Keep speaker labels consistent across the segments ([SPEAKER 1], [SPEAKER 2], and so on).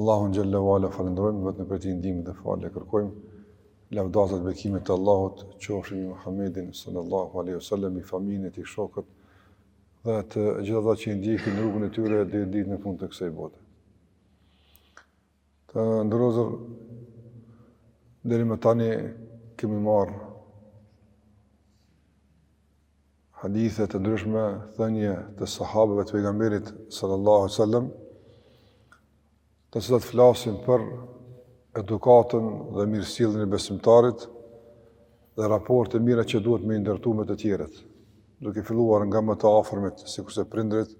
[SPEAKER 1] Allahun xhalla wala falënderojmë, vetëm prej tij ndihmë dhe falje kërkojmë. Lavdatat dhe bekimet e Allahut qofshin mbi Muhammedin sallallahu alaihi wasallam, mbi familjen e tij, shokët dhe të gjithë ata që ndjekin rrugën e tyre deri në ditën e fundit të kësaj bote. Të nderuar, deri më tani kemi marrë hadithe të ndryshme, thënie të sahabëve të pejgamberit sallallahu alaihi wasallam, të cilat flasin për edukatën dhe mirësjelljen e besimtarit dhe raportet e mira që duhet me ndërtu me të tjerët, duke filluar nga më të afërmit, sikurse prindërit,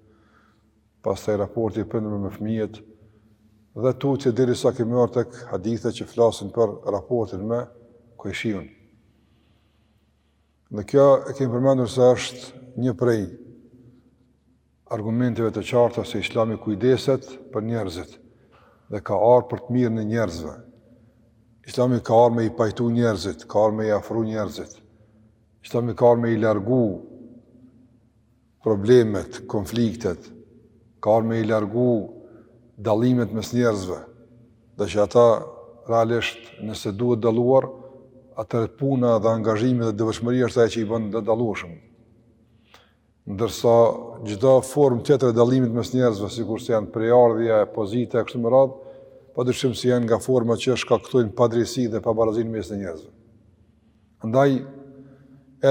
[SPEAKER 1] pastaj raporti i prindërve me fëmijët, dhe tutje derisa kemi ardh tek hadithe që flasin për raportin me kojshiun. Dhe kjo e kemi përmendur se është një prej argumenteve të qarta se islami kujdeset për njerëzit dhe ka ardh për të mirën e njerëzve. Islami ka ardh me i pajtu njerëzit, ka ardh me i afru njerëzit. Islami ka ardh me i largu problemet, konfliktet, ka ardh me i largu dallimet mes njerëzve, dhe që ata realisht nëse duhet dalluar, atëherë puna dhe angazhimi dhe devotshmëria është ajo që i bën të dallueshëm. Ndërsa çdo formë tjetër e dallimit mes njerëzve, sikurse janë prejardhja, pozita e kështu me radhë, pa dyshim se janë nga format që shkaktojnë padrejtësi dhe pabarazi në mes njerëzve. Andaj,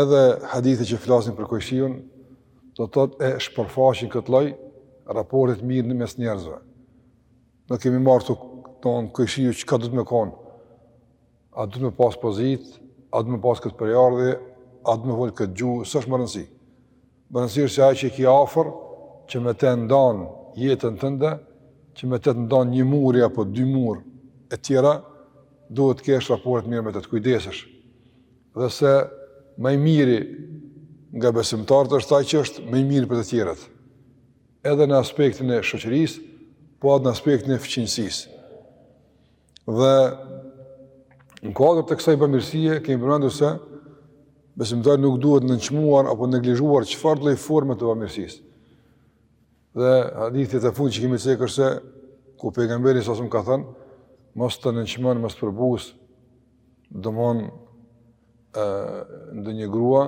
[SPEAKER 1] edhe hadithet që flasin për kojshiun, do të thotë e shpërfaqin këtë lloj raporti të mirë në mes njerëzve. Nuk kemi marrë këtu thonë kojshiu çka duhet me konë, a duhet me pasë pozitë, a duhet me pasë këtë prejardhje, a duhet me folë këtë gjuhë, s'është me rëndësi. Me rëndësi që ai që e ki afër, që me te ndan jetën tënde, që me te të ndan një mur apo dy mure e tjera, duhet të kesh raport të mirë me te, të kujdesësh. Dhe se ma i miri nga besimtarët është ai që është ma i miri për të tjerët. Edhe në aspektin e shoqërisë, po edhe në aspektin e fqinjësisë. Dhe në kuadër të kësaj bamirësie kemi përmendur se besimtari nuk duhet nënçmuar apo neglizhuar çfarëdo lloj forme të bamirësisë. Dhe hadithet e fundit që kemi cekur se ku pejgamberi sasëm ka thënë, mos të nënçmon, mos përbuz, domethënë ndonjë grua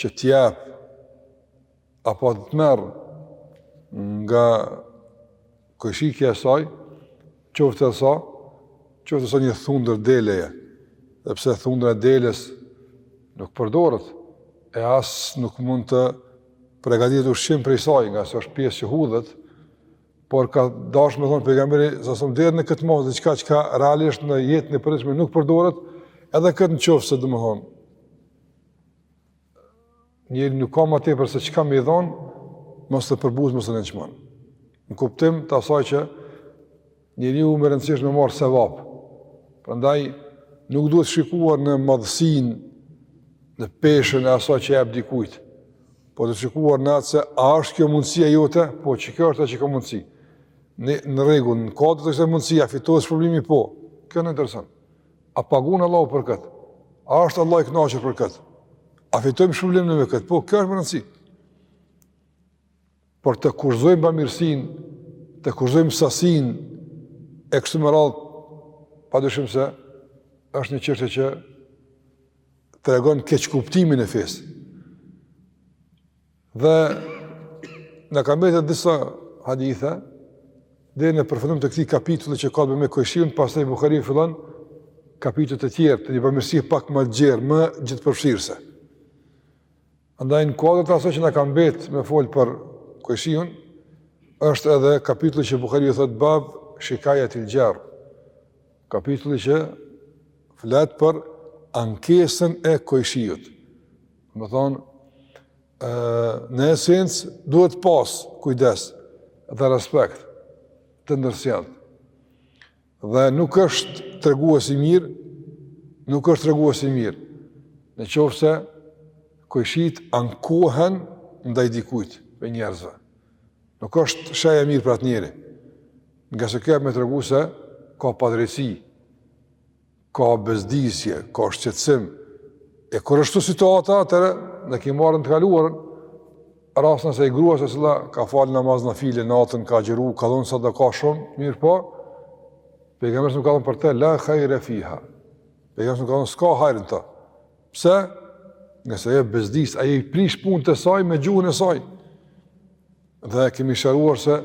[SPEAKER 1] që t'jep apo të të marrë nga kojshikja e saj, qoftë e sa, qoftë e sa një thundër deleje, edhe pse thundra e deles nuk përdoret, e as nuk mund të pregaditet ushqim prej saj, ngase është pjesë që hudhet, por ka dashtë me thonë pejgamberi, alejhi selam deri në këtë masë, diçka çka realisht në jetën e përditshme nuk përdoret, edhe këtë në qoftë se domethonë, njeri nuk ka më tepër se çka me i dhonë, mos ta përbuzë mos e nënçmon. Në kuptim të asaj që njeriu me rëndësi është me marrë sevap. Prandaj nuk duhet shikuar në madhësinë, në peshën e asaj që e jep dikujt. Po duhet shikuar në atë se a është kjo mundësia jote, po qe kjo është ajo që ka mundësi. Në, në rregull, në qoftë se kjo është mundësia, fitohet shpërblimi, po, kjo na intereson. A pagun Allahu për këtë? A është Allahu i kënaqur për këtë? A fitojmë shpërblimin me këtë? Po, kjo është me rëndësi. Por të kufizojmë bamirësinë, të kufizojmë sasinë, e kështu me radhë, pa dyshim se është një çështje që tregon keqkuptimin e fesë. Dhe na ka mbetë disa hadithe, deri në përfundim të këtij kapitulli që ka të bëjë me kojshiun, pastaj Buhariu fillon kapituj të tjerë, të një bamirësie pak më të gjerë, më gjithëpërfshirëse. Andaj në kuadër të asaj që na ka mbet me fol për kojshiun, është edhe kapitulli që Buhariu thotë bab shikajetil xhar. Kapitulli që flet për ankesën e kojshiut. Domethonë, në esencë duhet pas kujdes dhe respekt të ndërsjelltë. Dhe nuk është tregues i mirë, nuk është tregues i mirë, në qoftë se kojshitë ankohen ndaj dikujt prej njerëzve. Nuk është shenjë e mirë për atë njeri, ngase kjo a me tregu se ka padrejtësi, Ka bezdisje, ka shqetësim, e kur është ashtu situata atëherë, ne kemi marrë në të kaluarën, rastin e asaj gruas e cila ka falë namaz nafile, natën ka agjëru, ka dhonë sadaka shumë, mirëpo, pejgamberi na ka thonë për te, la hajre fiha, pejgamberi na ka thonë s'ka hajr në të, pse? Ngase e bezdis, ajo i prish punët e saj me gjuhën e saj, Dhe e kemi sqaruar se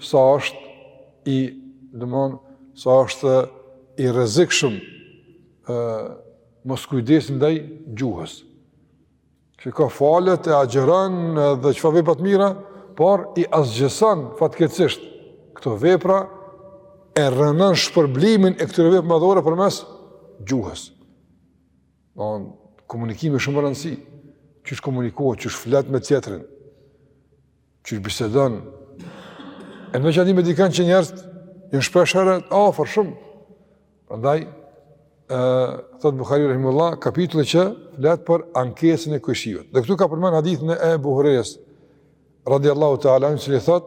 [SPEAKER 1] sa është i, domethonë, sa është i rrezikshëm moskujdesi ndaj gjuhës. Çka falet e agjëron dhe çfarë vepra të mira, por i asgjëson fatkeqësisht këto vepra e rrënon shpërblimin e këtyre veprave madhore përmes gjuhës. Don komunikimi shumë me rëndësi. Qysh komunikohet, qysh flet me tjetrin. Qysh bisedon. E në veçanti me dikën që njerëz janë shpesh herë afër shumë. Prandaj ë thot Buhari rahimullah kapitulli që flet për ankesën e kojshiut. Dhe këtu ka përmend hadithin e Ebu Hurejrës radiallahu ta'ala anhu i cili thot,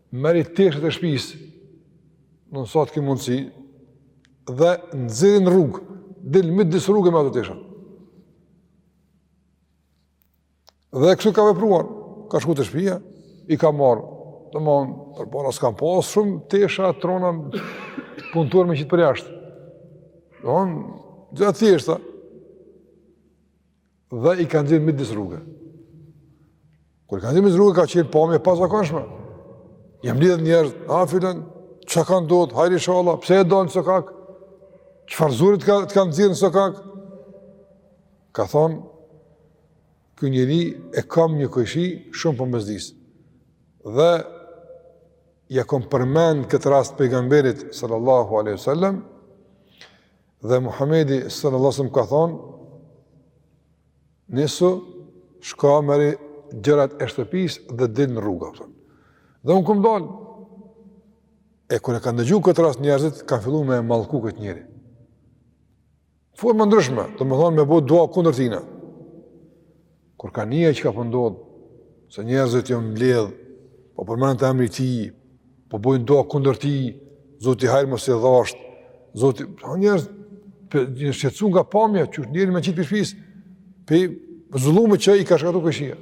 [SPEAKER 1] Merri teshat e shpisë, domethënë sa të ki mundësi, dhe nxirri n'rrugë, dil midis rruge me ato tesha. Dhe kështu ka vepruar, ka shku te shpia, i ka marrë, domethënë, përpara s'kanë pas shumë, tesha t'rona, punëtorë me qitë përjashtë. Domethënë, gjana të thjeshta, dhe i ka nxjerr midis rruge. Kur i ka nxjerr midis rruge ka qenë pamje e pazakonshme. Janë mbledh njerëz, a filan, çka ka ndodhur? Hajr inshalla, pse je dal n'sokak? Çfarë zori të ka, të ka nxjerr n'sokak? Ka thon ky njeri e kam një kojshi shumë po m'bezdis. Dhe ia kom përmend këtë rast pejgamberit sallallahu alaihi wasallam Dhe Muhamedi sallallahu alaihi wasallam ka thonë: "Nisu, shko merri gjërat e shtëpisë dhe dil në rrugë." Thonë. Dhe un kom dal. E kur e kanë dëgju këtë rast njerëzit kanë fillu me mallku këtë njeri. Forma t'ndryshme, domethënë me bo dua kundër tina. Kur ka ni çka po ndodh, se njerëzit janë mbledh, po përmendet emri i tij, po bojnë dua kundër tij, Zoti hajr mos i dhashtë, Zoti, pra njerëzit janë shqetësu nga pamja, një njeri me qitë prej shpisë, prej zullumit që i ka shkaktu kojshia.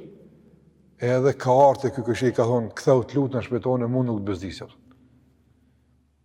[SPEAKER 1] Edhe ka ardh ky kojshia i ka thonë, kthehu të lutna n'shpi tonde, mo nuk të bezdis.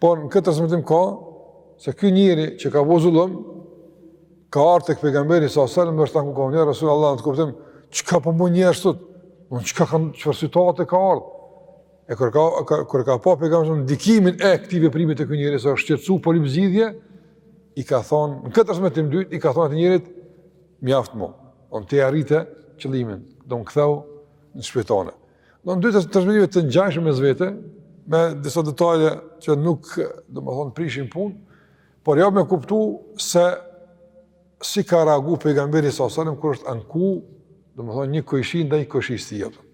[SPEAKER 1] Por në këtë transmetim ka se ky njeri që ka bo zullum ka ardh tek pejgamberi sallallahu alaihi wasallam thon ku ka ja rasul Allah në kuptim çka po bojnë njerëzit domethënë çka kanë çfarë situate ka ardh e kur ka kur ka pa pejgamberi ndikimin e këtij veprimi te ky njeri sa është shqetësu po lip zgjidhje i ka thon në këtë transmetim t'dytë i ka thon atij njerit mjaft mo domethënë e arrite qëllimin domethënë kthehu në shpi tonde Domethënë dy transmetime të ngjashme mes vete, me disa detalje që nuk, domethonë, prishin punë, por japin me kuptu se si ka reagu pejgamberi sallallahu alaihi wasallam, kur është anku, domethonë, një kojshi ndaj kojshisë tjetër.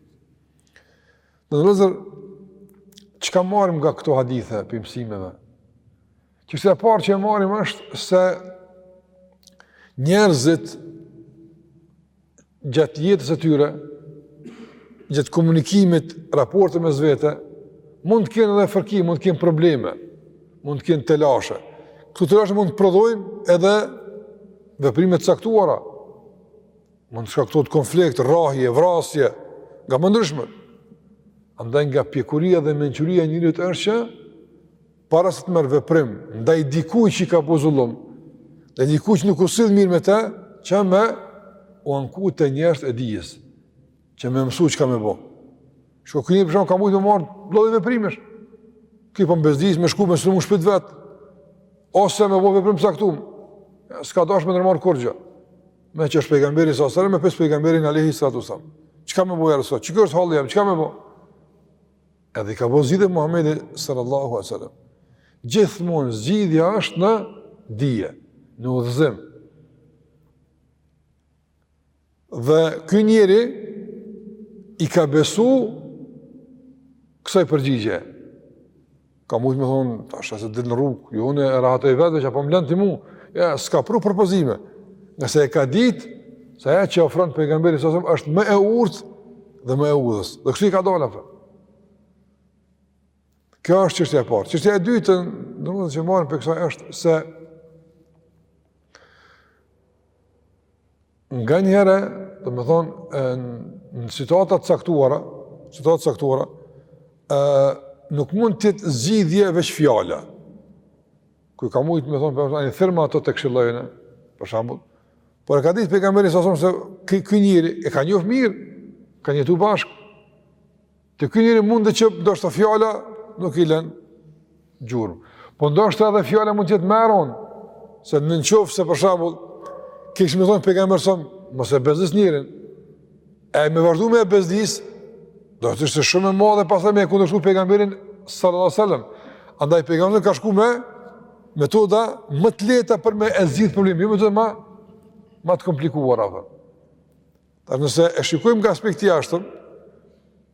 [SPEAKER 1] Vëllezër, çka marrim nga këto hadithe, prej mësimeve? Çështja e parë që e marrim është se njerëzit gjatë jetës e tyre, gjatë komunikimit, raporte mes vete, mund të kjenë edhe fërkim, mund të kjenë probleme, mund të kjenë telashe. Këto telashe mund të prodhojnë edhe veprime të caktuara, mund të shkaktohet konflikt, rrahje, vrasje, nga më të ndryshmet. Andaj nga pjekuria dhe mençuria e njeriut është që para se të merr veprim ndaj dikujt që i ka bo zullum, ndaj dikujt që nuk u sill mirë me të, që me u anku te njerëzit e dijes, që me mësu çka me bo. Shiko ky njeri për shembull ka mujt me marrë lloj veprimesh. Ky po m'bezdis me shku me ia msy shpisë vet. Ose me bo veprim t'caktum. S'ka dash me ndërmarrë kurgjë. Meqë është pejgamberi sa sërë, me pyet pejgamberin alejhi salatu selam. Çka me bo arësot? Çka është halli jem? Qëka me bojë? Edhe i ka bo zgjidhje Muhammedi sallallahu alejhi ve selem. Gjithmonë zgjidhja është në dije, në udhëzim. Dhe ky njeri i ka besu kësaj përgjigje. Ka mujtë me thonë, tash as s'dal në rrugë, jo në e ratë e vetëve që apo më lënë të mu, ja, s'ka pru propozime. Nëse e ka ditë, se ajo që ofron pejgamberi sasëm është më e urtë dhe më e udhës. Dhe kështu i ka dalë apo? Kjo është çështja e parë. Çështja e dytë, domethënë që marrim prej kësaj është se nganjëherë, domethënë në situata të caktuara, situata të caktuara, ë nuk mund të jetë zgjidhje veç fjala. Ky ka mujt me thonë për shembull, thirrma atë ta këshilloj, për shembull, Por e ka ditë pejgamberi sa se ky njeri e ka njoft mirë, ka jetu bashkë. Te ky njeri mundet që ndoshta fjala nuk i lën gjurmë. Po ndoshta edhe fjala mund të jetë më rëndë se në qoftë se për shembull kish me thon pejgamberi sa mos e bezdis njerin. E me vazhdu me e bezdis, do të ishte shumë e madhe pastaj me e kundërshtu pejgamberin sallallahu sallam. Andaj pejgamberi ka shku me metoda më të lehta për me e zgjidh problemin, jo metoda ma, ma të komplikuara, apo. Tash nëse e shikojmë nga aspekti i jashtëm,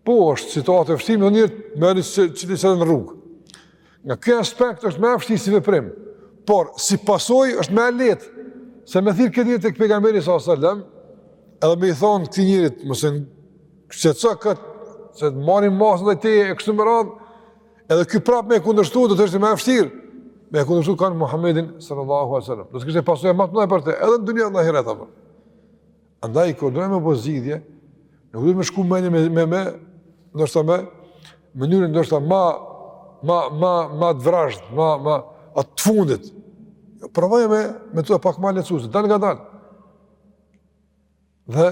[SPEAKER 1] po është situatë e vështirë, një njeri me i qit teshat në rrugë. Nga ky aspekt është më e vështirë si veprim, por si pasojë është më e lehtë se me thirr këtë njeri te pejgamberi sa selam, edhe me i thon këtij njerit, mos e shqetëso këtë se do të marrim masa ndaj teje e kështu me radh, edhe ky prap me kundërshtu do të ishte më e vështirë. Me kundërshtu kan? Muhammedin sallallahu alaihi wasallam. Do të kishte pasoja më të mëdha për të, edhe në dynja edhe në ahiret apo. Andaj kur dojmë me bo zgjidhje, nuk duhet me shku me me me me ndoshta me mënyrën ndoshta ma ma ma ma të vrazhdë, ma ma atë të fundit. Provoje me mjete pak ma lehtësuese, dalngadal. Dhe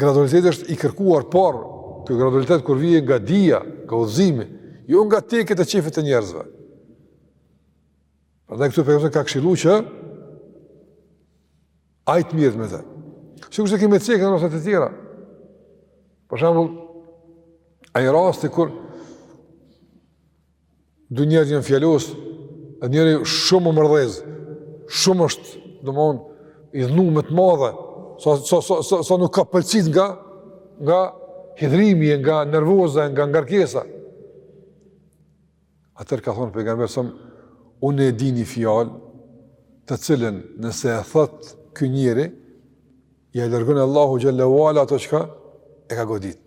[SPEAKER 1] gradualiteti është i kërkuar por ky gradualitet kur vjen nga dija, nga udhëzimi, jo nga teket e qejfit të njerëzve. Prandaj këtu pejgamberi ka këshillu që Ai të mirë me të. Sikurse e kemi cekë në raste të tjera. Për shembull, ai rasti kur dy njerëz janë fjalos, e njëri shumë u mërdhez, shumë është, domethonë, idhnu me të madhe, sa, sa, sa, sa, sa nuk ka pëlcit nga, nga hidhrimi, nga nervoza, nga ngarkesa. Atëherë ka thonë pejgamberi alejhi selam, unë e di një fjalë, të cilën nëse e thot ky njeri, ia largon Allahu xhel-le ve ala atë çka e ka godit.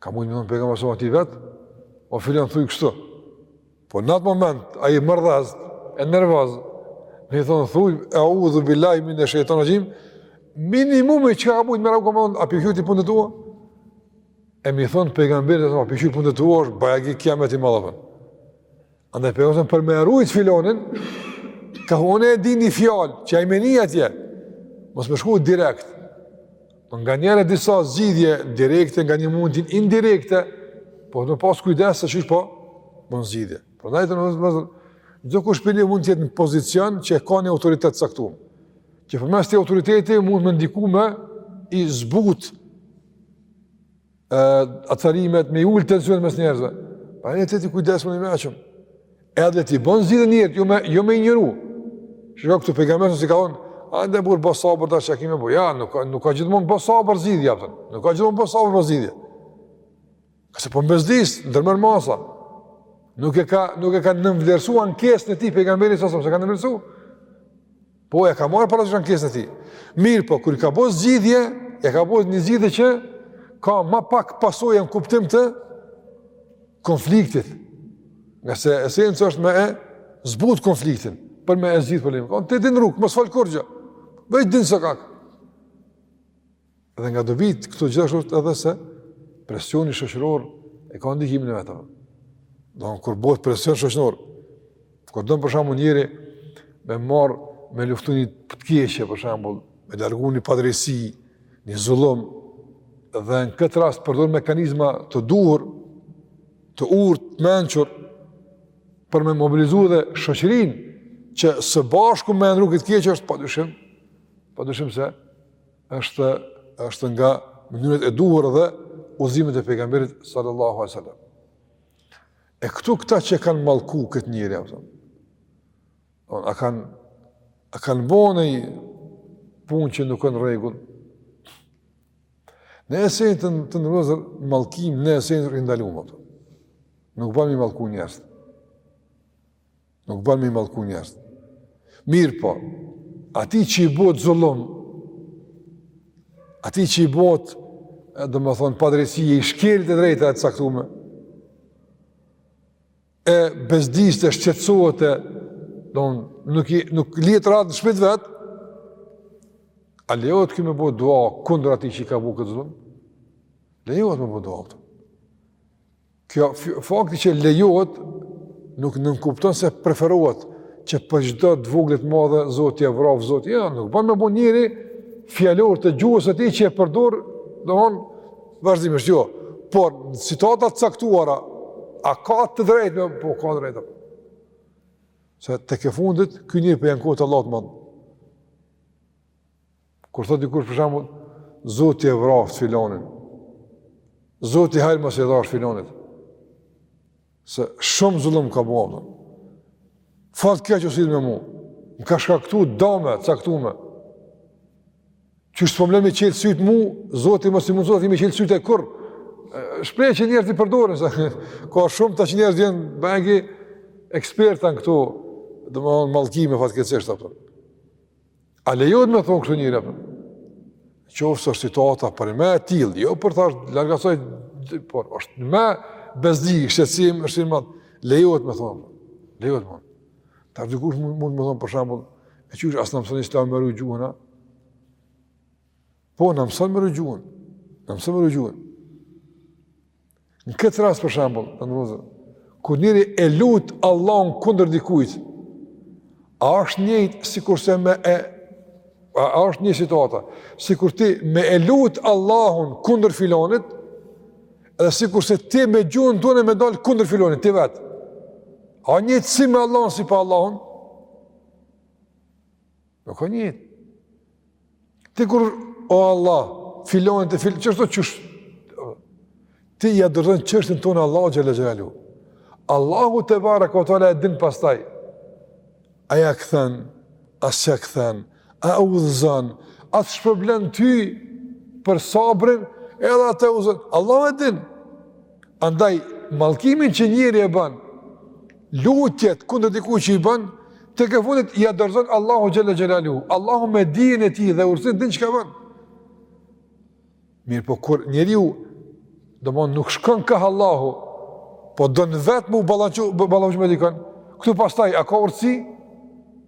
[SPEAKER 1] Ka mujt me i thonë pejgamberi alejhi selam atij vetë, o filan thuj kështu. Po në atë moment, ai i mërdhezt, e nervoz, me i thonë thuj, eudhu bilahi mine shejtani rraxhim, minimumi çka ka mujt me reagu ka me thonë, a po kqyr ti punët e tua? E me i thonë pejgamberit e sa, po kqyr punët e tua është, bajagi kiamet i madh u bon. Andaj pejgamberi për me rujt filanin, ka thonë e di një fjalë, që ai me ni atje, mos me shku direkt. Po nganjëherë disa zgjidhje direkte, nganjëherë munden indirekte, po me pas kujdes se qysh po bon zgjidhje. Prandaj të në vëllezër, vëllezër, gjithkush prej neve mund të jetë në pozicion që e ka një autoritet të caktum. Që përmes atij autoriteti mund me ndiku me i zbutë e acarimet me i ul tensionet mes njerëzve. Pra ne të kujdesemi më shumë. Edhe t'i bojmë zgjidhje njerëzve, jo me jo me i injoru. Shiko këtu pejgamberi s'i ka thonë, ani de burrë bo sabër tash çka kem me bo. Jo, nuk nuk ka gjithmonë bo sabër zgjidhje apo. Nuk ka gjithmonë bo sabër zgjidhje. Se po m'bezdis, ndërmerr masa. Nuk e ka nuk e ka nënvlerësu ankesën e tij pejgamberi sa s'e ka nënvlerësu. Po e ka marrë parasysh ankesën e tij. Mirëpo kur ka bo zgjidhje, e ka bo një zgjidhje që ka ma pak pasoja në kuptim të konfliktit. Ngase esenca është me e zbut konfliktin, për me e zgjidh problemin. Po ti din rrugë, mos fal kurrgjë. Vetë din se ka. Dhe nga dobitë këtu gjithashtu edhe se presioni shoqëror e ka ndikimin e vet. Do kur bëhet presion shoqëror, kur don për shembull njeri me marr me luftu një të keqe për shembull, me largu një padrejtësi, një zullum dhe në këtë rast përdor mekanizma të duhur, të urtë, të mençur për me mobilizu edhe shoqërinë që së bashku me ndru një të keqe është padyshim, padyshim se është është nga mënyrat e duhur dhe udhëzimet e pejgamberit sallallahu alaihi wasallam. E këtu këta që kanë mallku këtë njeri, domethonë, a kanë, a kanë bo një punë që nuk o në rregull? Në esencë të, të nderuar vëllezër, mallkimi në esencë i ndalum, apo nuk ban me i mallku njerëz. Nuk ban me i mallku njerëz. Mirëpo, atij që i bohet zullum, atij që i bohet, domethonë, padrejtësi, i shkelen të drejta të caktume, e bezdiset e shqetësohet e, domethonë, nuk, i, nuk lihet rahat në shpi të vet, a lejohet ky me bo dua kundra atij që i ka bo këtë zullum? Lejohet me bo dua këtë. Kjo fakti që lejohet nuk nënkupton se preferohet që për çdo të vogël të madhe Zoti e vraftë Zoti. Jo, nuk ban me bo njeri fjalor të gjuhës së tij që e përdor, domthon vazhdimisht jo. Por në situata të caktuara a ka të drejtë me po ka drejtë. Se tek e fundit ky njeri po i ankohet Allahut më. Kur thotë dikush për shembull, Zoti e vraftë filanin. Zoti hajr mos i dhashtë filanit. Se shumë zullum ka bo. Fort keq u sill me mu. Më ka shkaktu dame të caktume. Qysh s'po m'le me i çel sytë mu, Zoti mos i mundësoftë me i çel sytë kurrë. Shprehje që njerëzit i përdorin, ka shumë të që njerëz vijnë, bohen eksperta në këto, domethonë mallkime fatkeqësisht apo. A lejohet me thonë kështu njeri apo? Qoftë se është situata përnime e tillë, jo për tash larg asaj, por është me bezdi, shqetësim, është më lejohet me thonë. Lejohet më. Tash dikush mund, mund me thonë për shembull, e qysh a s'na mëson islami me ru gjuhën, a? Po, na mëson me ru gjuhën. Na mëson me ru gjuhën. Në këtë rast për shembull, të nderuar vëllezër, kur njeri e lut Allahun kundër dikujt, a është njëjtë sikurse me e, a, a është njëjtë situata, sikur ti me e lut Allahun kundër filonit, edhe sikurse ti me gjuhën tone me dal kundër filonit, ti vetë. A njëjtë si me Allahun, si pa Allahun? Nuk o njëjtë. Ti kur, o Allah, filoni e filoni, kështu e kështu? Ti ia dorëzon çështjen tone Allahut xhele xhelaluhu. Allahu tebareke ve teala e din pastaj. A ia kthen, a s'ia kthen, a e udhëzon, a të shpërblen ty për sabrin, edhe atë e udhëzon. Allahu e din. Andaj, mallkimin që njeri e bën, lutjet kundër dikujt që i bën, tek e fundit ia dorëzon Allahut xhele xhelaluhu. Allahu me dijen e tij dhe urtësinë din çka bën. Mirëpo kur njeriu, domethënë nuk shkon ka Allahu, po don vetë m'u ballafaqu me dikën, këtu pastaj, a ka urtësi?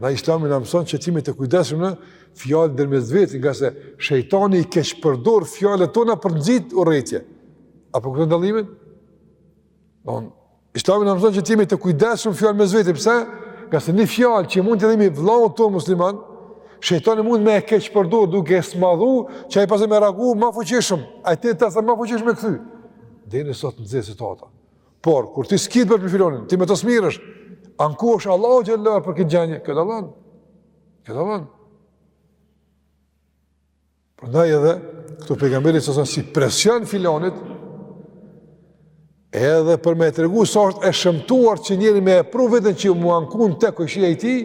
[SPEAKER 1] Na islami na mëson që t'jemi të kujdesshëm në fjalë ndërmjet vete, ngase shejtani i keqpërdor fjalët tona për me nxit urrejtje. Apo këtë dallimin? Domethënë, islami na mëson që t'jemi të kujdesshëm në fjalë mes vete, pse? Ngase një fjalë që mund t'i themi vëllaut musliman, shejtani mund me e keqpërdor duke e zmadhu, që ai pastaj me reagu më fuqishëm, e ti edhe më fuqishëm me kthy. Dhe nis t'nxehet situata. Por, kur ti s'ki të bësh me filanin, ti me të mirë, ankohesh Allahut xhele për këtë gjendje, kjo dallon, kjo dallon. Prandaj edhe, këtu pejgamberi sallallahu alajhi wasallam si presion filanit, edhe për me e tregu sa është e shëmtuar që njeri me e pru veten që m'u anku n'te kojshia i tij,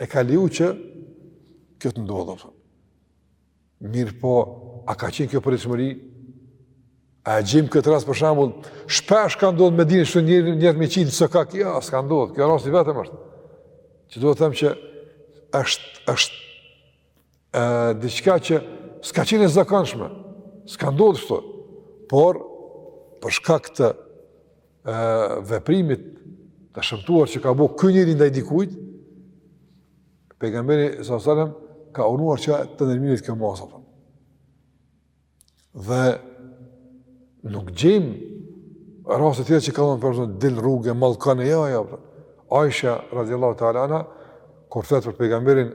[SPEAKER 1] e ka leju që kjo të ndodhë. Mirëpo, a ka qenë kjo përditshmëri? A e gjejmë këtë rast për shembull, shpesh ka ndodhë me dinë shtu njërë njërë me qinë, s'ka kjo, s'ka ndodhë, kjo rast i vetëm është. Që do të them që është, është e, diçka që s'ka qenë e zakonshme, s'ka ndodhë kshtu, por për shkak të e, veprimit të shëmtuar që ka bo ky njeri ndaj dikujt, Pejgamberi sallallahu alajhi wasallam ka urdhnuar që të ndërmerret kjo masa. Dhe nuk gjejmë raste të tjera që ka thënë për zonë, dil n'rrugë, mallkone, ja, ja. Aisha, radiallahu ta'ala anha, kur flet për pejgamberin,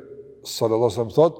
[SPEAKER 1] sallallahu sallam, thot,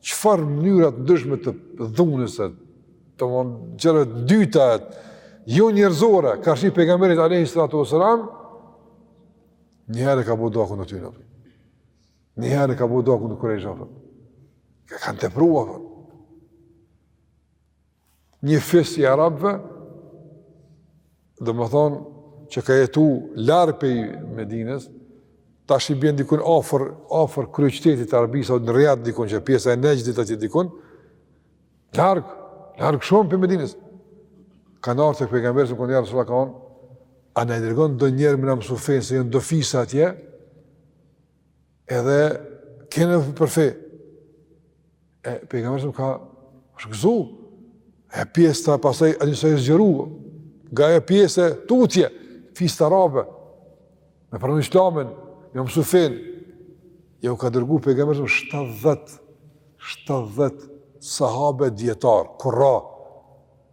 [SPEAKER 1] Çfarë mënyra të ndryshme të dhunës e domethënë gjëra të ndyta jo njerëzore karshi pejgamberit alayhi salatu wasalam një herë ka bo dua kundër tyne një herë ka bo dua kundër kur e kanë tepruar një fis i arabëve, domethënë, që ka jetu larg prej Medines, tash i bjen dikun afër, afër kryeqytetit t'Arabisë, në Rijad dikun, që pjesa e Nexhdit atje dikun, larg, larg shumë prej Medines. Kanë ardhë te pejgamberi, i kanë thonë ja Resulallah, kanë thonë, a na i dërgon do njerëz me na mësu fenë, se janë do fise atje, Edhe kanë edhe për fe. E pejgamberi është gëzu, e pjesë ta pastaj, a njësaj e zgjeru, nga ajo pjesë e tutje, fiset arabe, me pranu islamin, me mësu fenë, ja u ka dërgu pejgamberi sallallahu alajhi wasallam 70, 70 sahabe dijetarë, kurra,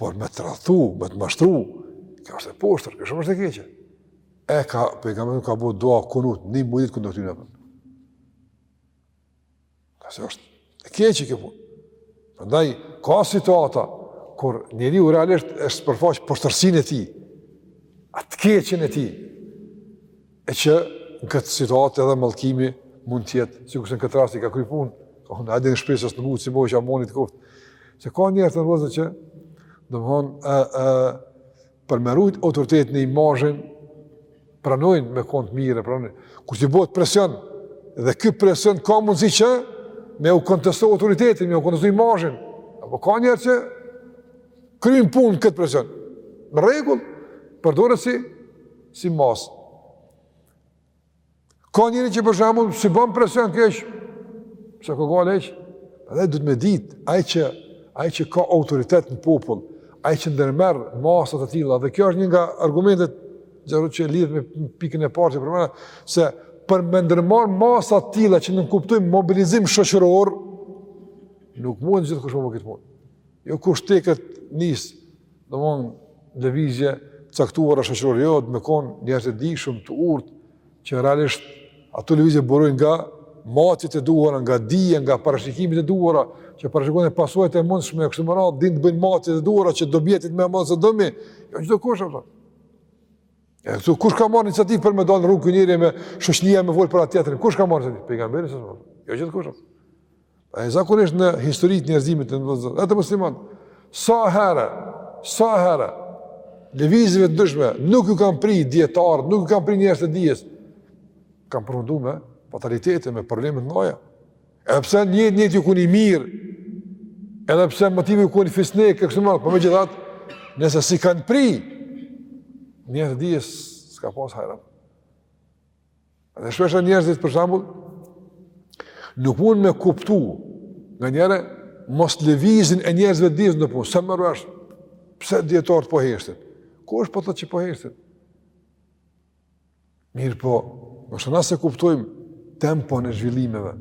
[SPEAKER 1] por me të tradhtu, me të mashtru, kjo është e poshtër, kjo shumë është e keqe. E ka, pejgamberi ka bërë dua kunut, një muj dit kundër tyne, apo. Se është e keqe kjo punë. Prandaj, ka situata, kur njeriu realisht e shpërfaq poshtërsinë e tij, atë të keqen e tij, E që në këtë situatë edhe mallkimi mund të jetë, sikurse në këtë rast i ka kry punë, ka thonë hajde në shpi se s'të nguc si bëu që amanet koftë. Se ka njerëz të rrozë që domthon ë ë për me rujt autoritetin, imazhin pranojnë me kon t'mirë, pranojnë. Kur si bëhet presion dhe ky presion ka mundësi që me u kontestu autoritetin, me u kontestu imazhin. Apo ka njerëz që kryn punë këtë presion. Në rregull, përdore si, si masë. Ka njeri që për shembull, si i bën presion qesh, s'e ka gajle hiç, edhe duhet me ditë, ai që, ai që ka autoritet në popull, ai që ndërmerr masa të tilla, dhe kjo është një nga argumentet, gjërat që lidhet me pikën e parë që përmenda, se për me ndërmarrë masa të tilla që nënkuptojnë mobilizim shoqëror, nuk mund gjithkush me bo këtë punë. Jo kush teket nis, domthon lëvizje të caktuara shoqërore, jo duhet me kon njerëz të dijshëm, të urtë që realisht ato lëvizje burojnë nga matjet e duhura, nga dija, nga parashikimet e duhura, që parashikojnë pasojat e mundshme e kështu me radhë, din të bëjnë matjet e duhura që dobia të jetë më e madhe se dëmi. Jo çdo kush apo. Ja këtu kush ka marrë iniciativë për me dalë në rrugë njeri me shoqnia me fol për atë tjetrin? Kush ka marrë iniciativë? Pejgamberi sa. Jo çdo kush. Apo. A e zakonisht në histori të njerëzimit të ndonjë atë musliman sa herë sa herë lëvizjeve të ndryshme nuk ju kanë pri dijetarët, nuk ju kanë pri njerëz të dijes. Kanë përfundu me fatalitete, me probleme të mëdha. Edhe pse nijeti ju kon i mirë, edhe pse motivi u kon fisnik e kështu me radhë, por megjithatë, nëse s'i kanë pri njerëz të dijes s'ka pas hajr. Dhe shpesh njerëzit për shembull nuk mund me kuptu nganjëherë moslëvizjen e njerëzve të ditur në punë, s'e merr vesh pse dijetarët po heshtin. Kush po thotë që po heshtin? Mirëpo, nëse na s'e kuptojmë tempon e zhvillimeve,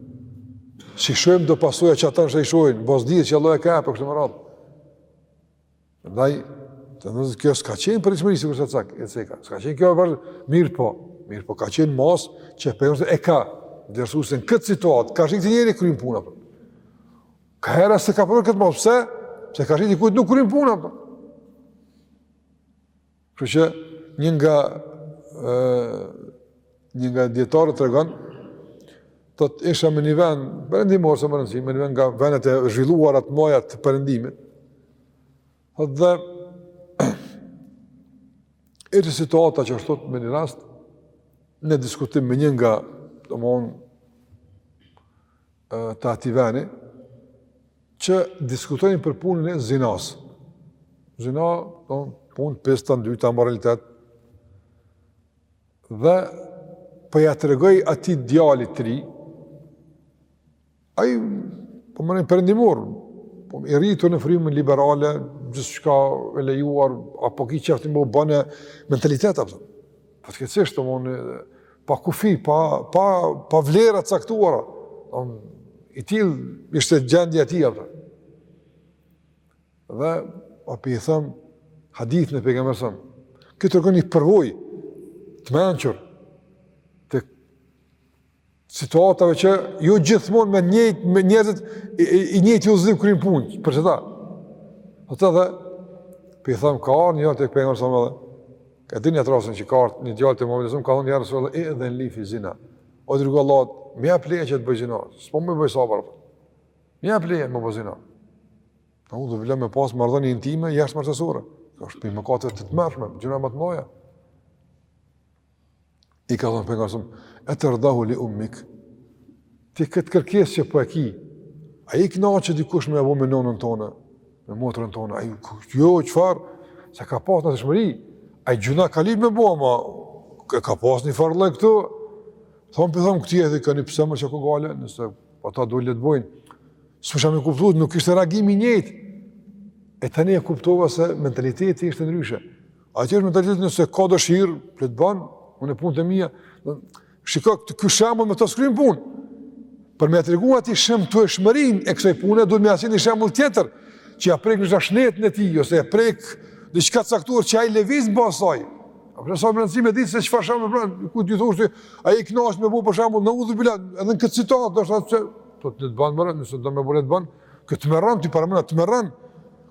[SPEAKER 1] s'i shohim do pasoja që ata ndoshta i shohin, n'bazë t'dijes që Allahu e ka, apo kështu me radhë. Ndaj, të nëzë, kjo s'ka qenë përditshmëri, sikurse cek, e ceka, s'ka qenë kjo e vërë, mirëpo, mirëpo, ka qenë masë që Pejgamberi e ka vlerësu se në këtë situatë, karshi këtij njeri kryn punë, apo. ka hera s'e ka përdor këtë masë, pse, pse karshi dikujt nuk kryn punë, apo. Kështu që një nga ë një nga dijetarët tregon thotë isha në një vend perëndimor s'a me rëndësi, në një vend nga vendet e zhvilluara të mëdha të perëndimit. Po dhe ishte situata që është, thotë, në një rast, në diskutim me një nga, domthonë, të atij veni, që diskutojnë për punën e zinas. Zina, domthonë, punët pis, të ndyta, amoralitet. Dhe, po ia tregoj atij djali të ri, ai, domthonë perëndimor, po i rritur në frymën liberale, gjithçka e lejuar, a po ki qejf ti me e ba, në mentalitet, apëtëm. Fatkeqësisht domthonë pa kufi, pa pa pa vlera të caktuara. Domthon i tillë ishte gjendja e tij, apo. Dhe po ia them hadithin e pejgamberit sa. Kjo tregon i përvojë të mençur të situatave që jo gjithmonë me njëjtë me njerëzit i, i, i njëjti udhëzim kryn punë, për çfarë? Po të dhe po i them ka ardhur një tek pejgamberi sallallahu alajhi wasallam. E dini atë rastin që ka ardhur një djalë te Muhamedi sallallahu alajhi wasallam, ka thënë ja Rasulullah, "Idhen li fi zina." O i dërguar i Allahut, më jap leje që të bëj zina. S'po më bëj sabër. Më jap leje më bëj zina. Po du, vëlla, me pas marrëdhënie intime jashtë martesore. Kjo është një mëkat i tmerrshëm, gjëra më të mëdha. i ka thënë pejgamberi sallallahu alajhi wasallam atardahu li ummik ti kët kërkesë që po e ki a je i kënaq dikush me e bo me nonën tonë me motrën tonë ai jo çfar se ka pas ndershmëri ai gjynah ka lyp me bo ama e ka pas një farë lloj këtu thot po i thom këtë edhe kanë pse mu çka gajle nëse ata dojnë le të bojnë s'di a më kuptuat nuk ishte reagim i njëjtë e tani e kuptova se mentaliteti ishte ndryshe Aty është mentaliteti nëse ka dëshirë, le të banë, unë punët e mia, shiko, ky shembull më s'kryn punë, për me tregu atij shëmtueshmërinë e kësaj pune, duhet me i sjell një shembull tjetër, që ia prek në shashnetën në ti, ose e prek në diçka t'caktuar që ai lëviz në bazë saj, a po sheh sa me rëndësi me ditë se çfarë shembulli në ku të gjithë ushtë, a je i knaq me bo për shembull, neudhubilah, edhe në këtë situatë, do thotë që, të të të banë mërë, nëse do me bo le të banë, Kjo të tmerron, ti paramendo, të tmerron.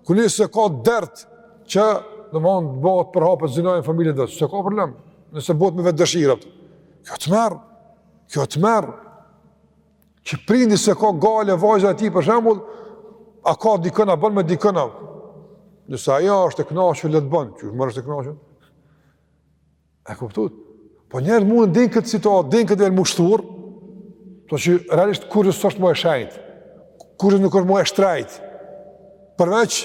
[SPEAKER 1] Kur njeri s'e ka dert që domethënë bëhet përhapet zinaja në familjen e vet. S'e ka problem. Nëse bëhet me vetëdëshirë. Kjo tmerr. Kjo tmerr. Që prindi s'e ka gajle vajza e tij për shembull, a ka dikën a bën me dikën a. Nëse ajo është e kënaqur le të bën, ti më është e kënaqur. E kuptut? Po njerëz mund e din këtë situatë, din këtë velë mushtur, të që realisht kurse s'është më e shtrajt, kurse nuk është më e shtrajt, përveç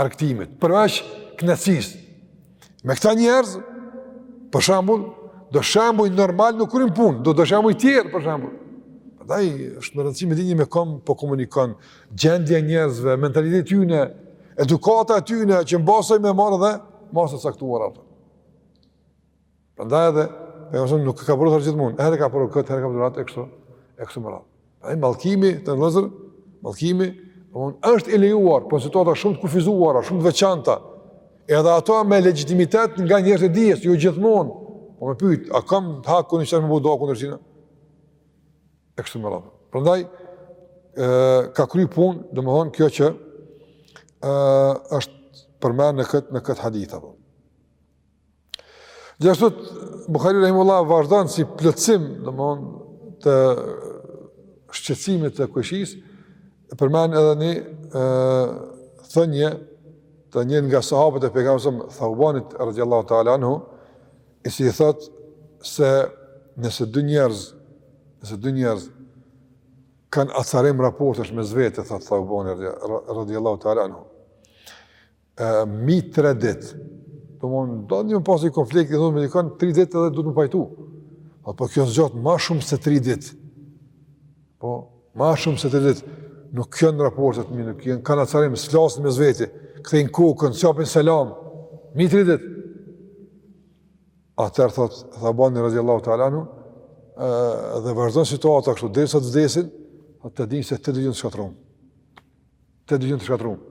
[SPEAKER 1] argëtimit, përveç knaqsisë. Me këta njerëz, për shembull, do shembuj normal nuk kryjn punë, do do shembuj tjerë, për shembull. Prandaj, është me rëndësi me dinë me kon po komunikon, gjendja e njerëzve, mentaliteti i tyne, edukata e tyne që mbas asaj me marrë dhe masa të caktuar ato. Prandaj edhe pejgamberi nuk ka porositur gjithmonë, edhe ka porositur këtë, herë ka porositur atë kështu, e kështu me radhë. Ai mallkimi të vëzër, mallkimi, domthon është i lejuar, po n'situata shumë të kufizuara, shumë të veçanta. Edhe ato me legjitimitet nga njerëzit e dijes, jo gjithmonë. Po më pyet, a kam hakun të shajmë bëj dua kundër sinë? e kështu me radhë. Prandaj ë ka kry punë, domthon kjo që ë është përmend në këtë në këtë hadith apo. Gjithashtu Buhari rahimullahu vazhdon si plotësim, domthon të shqetësimit të kojshisë, përmend edhe një ë thënie të një nga sahabët e pejgamberit Thaubanit radhiyallahu ta'ala anhu, I cili thot se nëse dy njerëz, nëse dy njerëz kanë acarim raportesh mes vete, thotë Thaubani radiallahu ta'ala anhu, mi tri dit, domthon, do me pas një konflikt, domthon me e kanë tri dit edhe duhet m'u pajtu, po kjo zgjatë ma shumë se tri dit, Po, ma shumë se tri ditë, nuk i kanë raportet mirë, nuk i kanë, kanë acarim, s'flasin mes veti, kthejnë kokën, s'japin selam, mi tri ditë. Atëherë thot, Thaubani radiallahu ta'ala anhu, dhe vazhdon situata kështu, derisa të vdesin, le ta dinë se të dy janë të shkatrumë. Të dy janë të shkatrumë.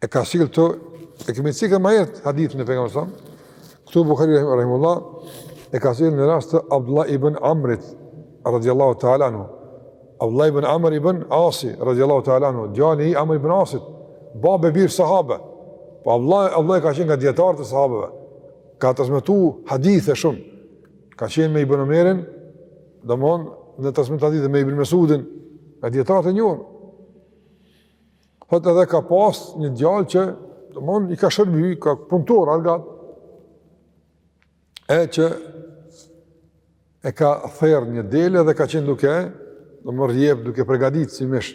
[SPEAKER 1] e ka sjellë këtu, e kemi cekë më herët hadithin e pejgamberit sa. Këtu Buhari rahimullah e ka sjellë në rast të Abdullah ibn Amrit radhiyallahu ta'ala anhu. Abdullah ibn Amr ibn Asi radhiyallahu ta'ala anhu, djali i Amr ibn Asit, babë e bir sahabe. Po Abdullahu ka qenë nga dietarët e sahabeve. Ka transmetu hadithe shumë. Ka qenë me Ibn Omerin, Domthon, në transmetim hadithe me Ibn Mesudin, me dijetarët e njohur. Thotë edhe ka pas një djalë që, domthon, i ka shërby, i ka punëtor, argat, e që e ka therë një dele dhe ka qenë duke, domthon rjep duke përgatitë si mish.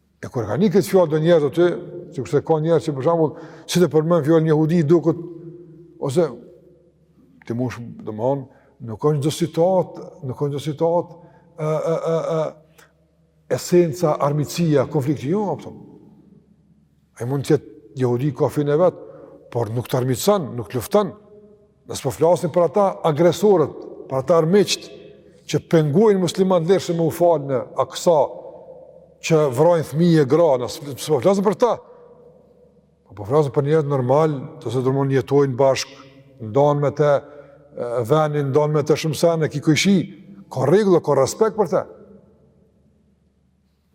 [SPEAKER 1] E kur e kanë këtë fjalë do njerëz aty, sikurse ka njerëz që për shembull, si të përmend fjalën jahudi, i duket, ose, të mund shumë, domethanë, nuk është do situatë, nuk është do situatë, e, e, e, e, esenca, armiqësia, konflikti, jo, apo. Ai mund t'jetë jahudi ka fenë e vet, por nuk të armiqëson, nuk të lufton, Na s'po flasim për ata agresorët, për ata armiqtë, që pengojnë muslimanët lirshëm me u falë në Aksa, që vrajnë fmijë e gra, na s'po flasim për ta. Po, po flasim për njerëz normal, ose domethonë jetojnë bashkë, ndan me te venin, ndan me te shumë sene, e ki kojshi, ka rregulla, ka respekt për te.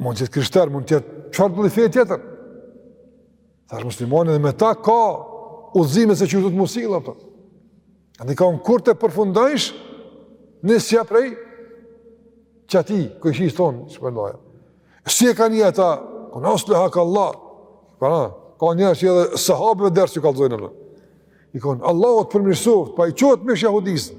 [SPEAKER 1] Mund të jetë krishter, mund të jetë çfarëdo feje tjetër. Tash muslimani edhe me ta ka udhëzime se qysh duhet me u sillë apo. Ai i ka thonë kur të përfundojsh nisja prej qatij kojshisë tonë subhanallah. Si e kanë ata? I kanë thonë aslehak Allah. Pra, ka njerëz që edhe sahabëve ders ju kallëzojnë në. I thonë, Allahu të përmirësoftë, po i çon mish jahudisë.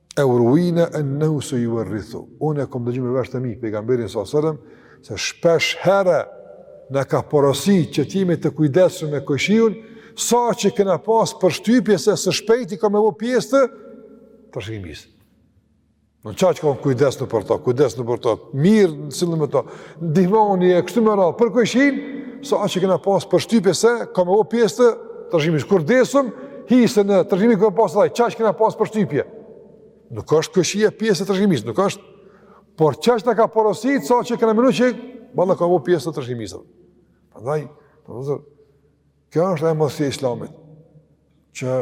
[SPEAKER 1] Ev ruina ennehu sejuverrithu. Unë e kom dëgju me veshët e mi, pejgamberin alejhi selam, se shpeshherë na ka porosit që t'jemi të kujdesshëm me kojshiun, saqë kena pas përshtypje se së shpejti ka me bo pjesë të trashëgimisë. Qaq që ka, kujdesnu për ta, kujdesnu për ta, mirë sillnu me ta, ndihmoni e kështu me radhë, për kojshinë, saqë kena pas përshtypje se, ka me u bo pjesë e trashëgimisë, kur desim, hise në trashëgimi ka me pas edhe ai, qaq që kena pas përshtypje, nuk është kojshia pjesë e trashëgimisë, nuk është, por qaq na ka porosit, saqë kena menu që, valla ka me u bo pjesë e trashëgimisë, prandaj, vllezër, kjo është ajo mësim i islamit, që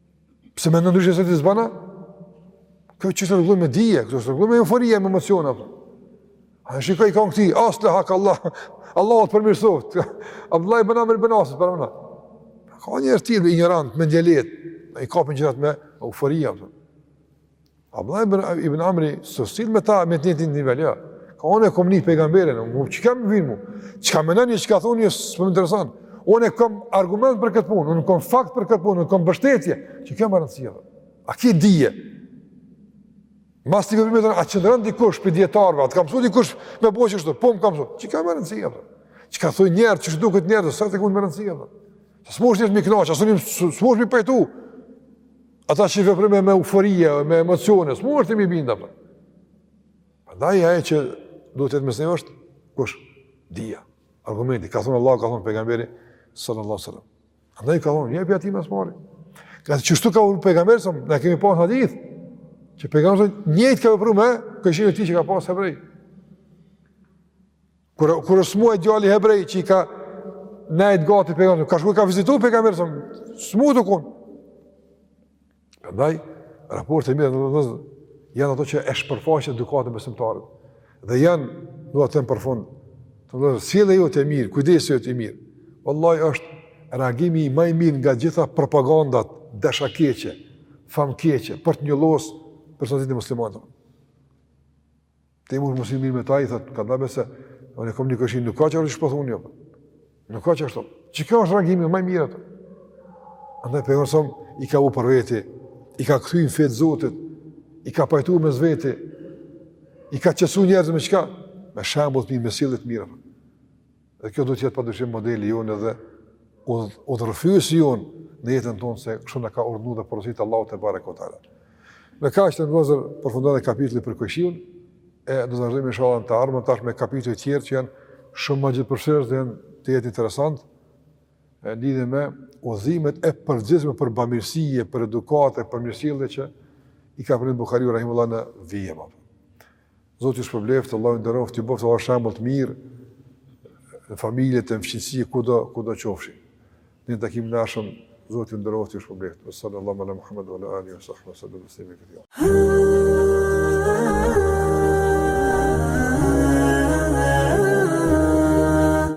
[SPEAKER 1] Pse me ndryshe se të zbana? Kjo që së rëgullu me dije, kjo së rëgullu me eufori, me emocione, apo. A në shikoj i kanë thonë këtij, aslehak Allah, Allahu të përmirësoftë. Abdullah ibn Amr ibn Asit, paramendo. Ka njerëz edhe injorantë, me ndjelit, i kapin gjërat me eufori, apo. Abdullah ibn, ibn Amri, s'u sill me ta, me të njëjtin nivel, jo. Ka thonë unë e kom ni pejgamberin, mu, çka m'vyn mu? Çka menoni çka thoni, jo, s'po më intereson. Unë e kom argument për këtë punë, unë kom fakt për këtë punë, unë kom mbështetje, qikjo ka rëndësi. A ki dije? Mas të këpërmi të në, a që nërën dikush prej dijetarëve, a të ka msu dikush me bo qashtu, po më ka msu, qikjo ka rëndësi. Çka thojnë njerëzit, qysh u duket njerëzve, s'ka rëndësi. S'munesh njerëzit me i knaqë, as s'munesh me i pajtu, Ata që vepron me eufori, me emocione, s'mundësh mi bind apo. Po. Andaj ajo që duhet te ne mes neve është, kush? Dija. Argumenti, ka thonë Allah, ka thonë pejgamberi, sallallahu sallam. Andaj ka thonë, jepi atij ma s'pari. Ka thonë kështu ka thonë pejgamberi, sallam, ne kemi pa në hadith, që pejgamberi njëjtë ka vepru me kojshinë e tij që ka pas hebrej. Kur kur është smu djali hebrej që i ka nejt ngat pejgamberit, ka shkuar ka vizituar pejgamberi sa smut u kon. Prandaj raporti i mirë do të thotë janë ato që e shpërfaqin edukatën e besimtarit. Dhe janë, do të them për fund, do të thotë sjellja jote e mirë, kujdesi jot i mirë. Wallahi është reagimi ma i mirë ndaj gjitha propagandat dashakeqe, famkeqe për të njollos personalitetin e muslimanëve. Ti musliman i mirë me ta i thot, kadale se unë kam një kojshi, nuk ka çfarë të thonë apo. Nuk ka çfarë. Çka është reagimi ma i mirë atë. Andaj për njerëz som i ka afru për veti, i ka kthy në fe të Zotit, i ka pajtu mes veti, i ka qetësu njerëzit me çka? Me shembull të mirë, me sjellje të mirë. Dhe kjo duhet të jetë padyshim modeli jonë dhe udhërrëfyesi jonë në jetën tonë se kështu na ka urdhëruar dhe porositë Allahu tebareke ve teala. Me kaq të nderuar përfundon edhe kapitulli për kojshinë e do të vazhdojmë inshallah në të ardhmen tash me kapitujt e tjerë që janë shumë më gjithëpërfshirës dhe janë tejet interesante lidhje me udhëzimet e përgjithshme për bamirësi, për edukatë, për mirësjellje që i ka përmendur Buhariu rahimullahu në vijim. Zoti ju shpërbleftë, Allahu ju nderoftë, ju bëftë Allahu shembull të mirë në familje në fqinjësi kudo kudo qofshi. Deri në takimin e ardhshëm, Zoti ju nderoftë, ju shpërbleftë. Wa sallallahu ala Muhammed wa ala alihi wa sahbihi wa sallam teslimen kethira.